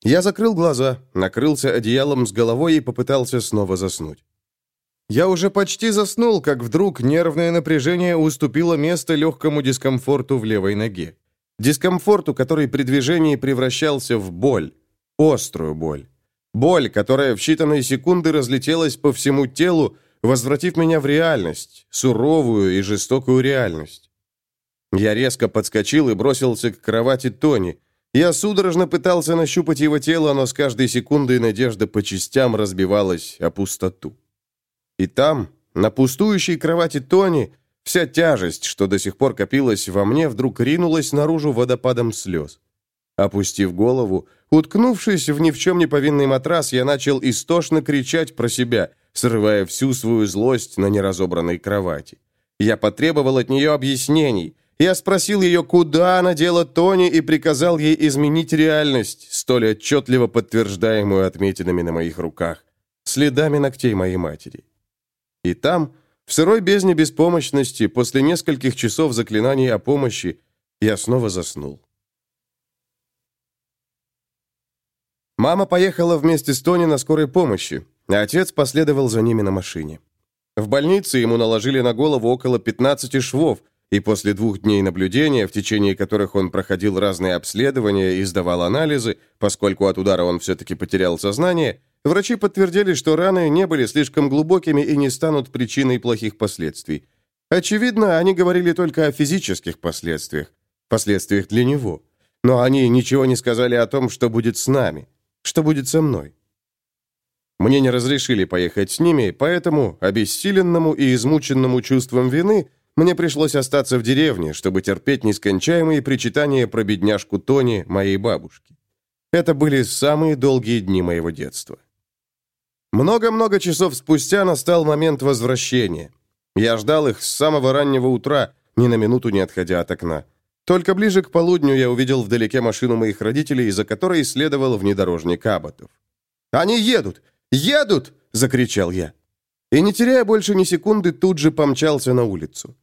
Я закрыл глаза, накрылся одеялом с головой и попытался снова заснуть. Я уже почти заснул, как вдруг нервное напряжение уступило место легкому дискомфорту в левой ноге. Дискомфорту, который при движении превращался в боль. Острую боль. Боль, которая в считанные секунды разлетелась по всему телу, возвратив меня в реальность, суровую и жестокую реальность. Я резко подскочил и бросился к кровати Тони. Я судорожно пытался нащупать его тело, но с каждой секундой надежда по частям разбивалась о пустоту. И там, на пустующей кровати Тони, вся тяжесть, что до сих пор копилась во мне, вдруг ринулась наружу водопадом слез. Опустив голову, уткнувшись в ни в чем не повинный матрас, я начал истошно кричать про себя, срывая всю свою злость на неразобранной кровати. Я потребовал от нее объяснений. Я спросил ее, куда она дела Тони, и приказал ей изменить реальность, столь отчетливо подтверждаемую отметинами на моих руках, следами ногтей моей матери. И там, в сырой бездне беспомощности, после нескольких часов заклинаний о помощи, я снова заснул. Мама поехала вместе с Тони на скорой помощи, а отец последовал за ними на машине. В больнице ему наложили на голову около 15 швов, и после двух дней наблюдения, в течение которых он проходил разные обследования и сдавал анализы, поскольку от удара он все-таки потерял сознание, Врачи подтвердили, что раны не были слишком глубокими и не станут причиной плохих последствий. Очевидно, они говорили только о физических последствиях, последствиях для него. Но они ничего не сказали о том, что будет с нами, что будет со мной. Мне не разрешили поехать с ними, поэтому, обессиленному и измученному чувством вины, мне пришлось остаться в деревне, чтобы терпеть нескончаемые причитания про бедняжку Тони, моей бабушки. Это были самые долгие дни моего детства. Много-много часов спустя настал момент возвращения. Я ждал их с самого раннего утра, ни на минуту не отходя от окна. Только ближе к полудню я увидел вдалеке машину моих родителей, за которой следовал внедорожник Аботов. «Они едут! Едут!» — закричал я. И, не теряя больше ни секунды, тут же помчался на улицу.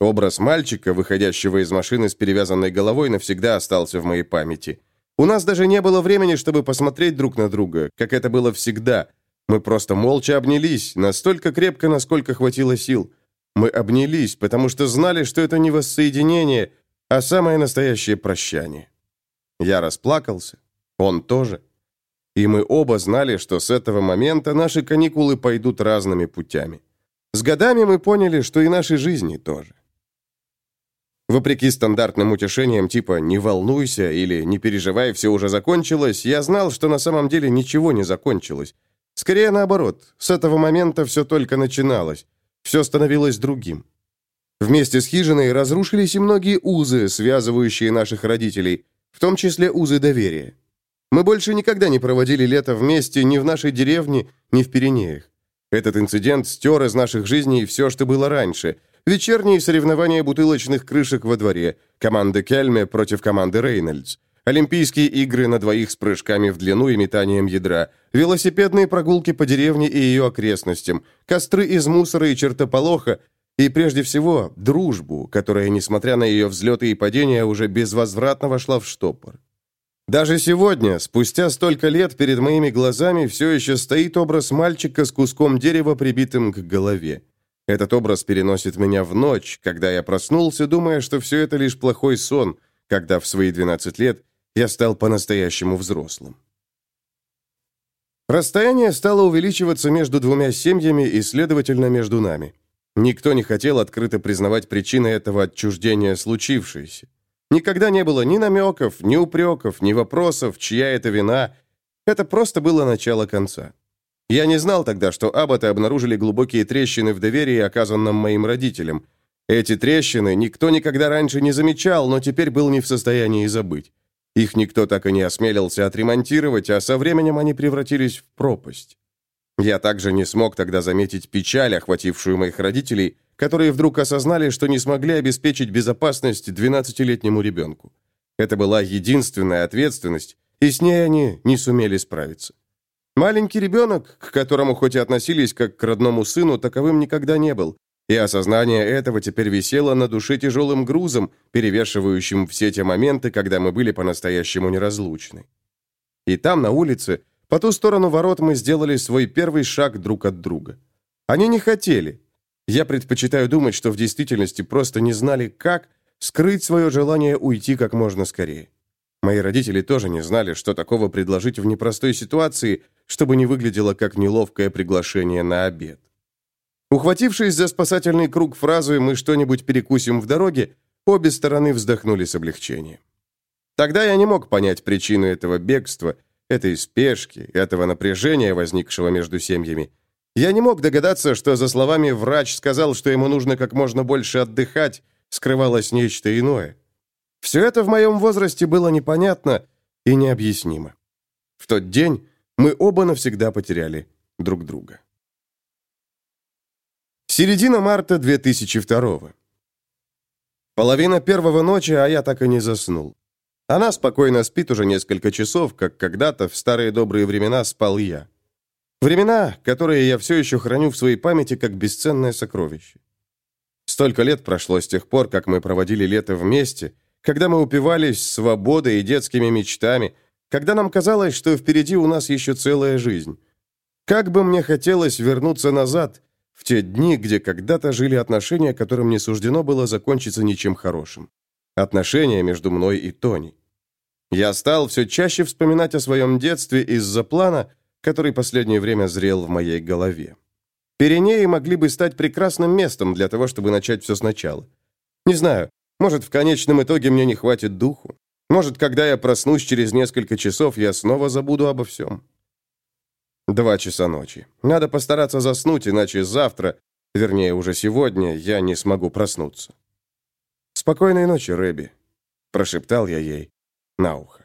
Образ мальчика, выходящего из машины с перевязанной головой, навсегда остался в моей памяти. У нас даже не было времени, чтобы посмотреть друг на друга, как это было всегда. Мы просто молча обнялись, настолько крепко, насколько хватило сил. Мы обнялись, потому что знали, что это не воссоединение, а самое настоящее прощание. Я расплакался, он тоже. И мы оба знали, что с этого момента наши каникулы пойдут разными путями. С годами мы поняли, что и наши жизни тоже. Вопреки стандартным утешениям типа «не волнуйся» или «не переживай, все уже закончилось», я знал, что на самом деле ничего не закончилось. Скорее наоборот, с этого момента все только начиналось, все становилось другим. Вместе с хижиной разрушились и многие узы, связывающие наших родителей, в том числе узы доверия. Мы больше никогда не проводили лето вместе ни в нашей деревне, ни в Пиренеях. Этот инцидент стер из наших жизней все, что было раньше – Вечерние соревнования бутылочных крышек во дворе, команды Кельме против команды Рейнольдс, Олимпийские игры на двоих с прыжками в длину и метанием ядра, велосипедные прогулки по деревне и ее окрестностям, костры из мусора и чертополоха, и прежде всего дружбу, которая, несмотря на ее взлеты и падения, уже безвозвратно вошла в штопор. Даже сегодня, спустя столько лет, перед моими глазами все еще стоит образ мальчика с куском дерева, прибитым к голове. Этот образ переносит меня в ночь, когда я проснулся, думая, что все это лишь плохой сон, когда в свои 12 лет я стал по-настоящему взрослым. Расстояние стало увеличиваться между двумя семьями и, следовательно, между нами. Никто не хотел открыто признавать причины этого отчуждения случившееся. Никогда не было ни намеков, ни упреков, ни вопросов, чья это вина. Это просто было начало конца. Я не знал тогда, что аббаты обнаружили глубокие трещины в доверии, оказанном моим родителям. Эти трещины никто никогда раньше не замечал, но теперь был не в состоянии забыть. Их никто так и не осмелился отремонтировать, а со временем они превратились в пропасть. Я также не смог тогда заметить печаль, охватившую моих родителей, которые вдруг осознали, что не смогли обеспечить безопасность 12-летнему ребенку. Это была единственная ответственность, и с ней они не сумели справиться. Маленький ребенок, к которому хоть и относились как к родному сыну, таковым никогда не был. И осознание этого теперь висело на душе тяжелым грузом, перевешивающим все те моменты, когда мы были по-настоящему неразлучны. И там, на улице, по ту сторону ворот мы сделали свой первый шаг друг от друга. Они не хотели. Я предпочитаю думать, что в действительности просто не знали, как скрыть свое желание уйти как можно скорее. Мои родители тоже не знали, что такого предложить в непростой ситуации, чтобы не выглядело как неловкое приглашение на обед. Ухватившись за спасательный круг фразу «мы что-нибудь перекусим в дороге», обе стороны вздохнули с облегчением. Тогда я не мог понять причину этого бегства, этой спешки, этого напряжения, возникшего между семьями. Я не мог догадаться, что за словами врач сказал, что ему нужно как можно больше отдыхать, скрывалось нечто иное. Все это в моем возрасте было непонятно и необъяснимо. В тот день мы оба навсегда потеряли друг друга. Середина марта 2002 Половина первого ночи, а я так и не заснул. Она спокойно спит уже несколько часов, как когда-то в старые добрые времена спал я. Времена, которые я все еще храню в своей памяти как бесценное сокровище. Столько лет прошло с тех пор, как мы проводили лето вместе – когда мы упивались свободой и детскими мечтами, когда нам казалось, что впереди у нас еще целая жизнь. Как бы мне хотелось вернуться назад, в те дни, где когда-то жили отношения, которым не суждено было закончиться ничем хорошим. Отношения между мной и Тони. Я стал все чаще вспоминать о своем детстве из-за плана, который последнее время зрел в моей голове. Пиренеи могли бы стать прекрасным местом для того, чтобы начать все сначала. Не знаю, может, в конечном итоге мне не хватит духу. Может, когда я проснусь через несколько часов, я снова забуду обо всем. Два часа ночи. Надо постараться заснуть, иначе завтра, вернее, уже сегодня, я не смогу проснуться. «Спокойной ночи, Рэби», — прошептал я ей на ухо.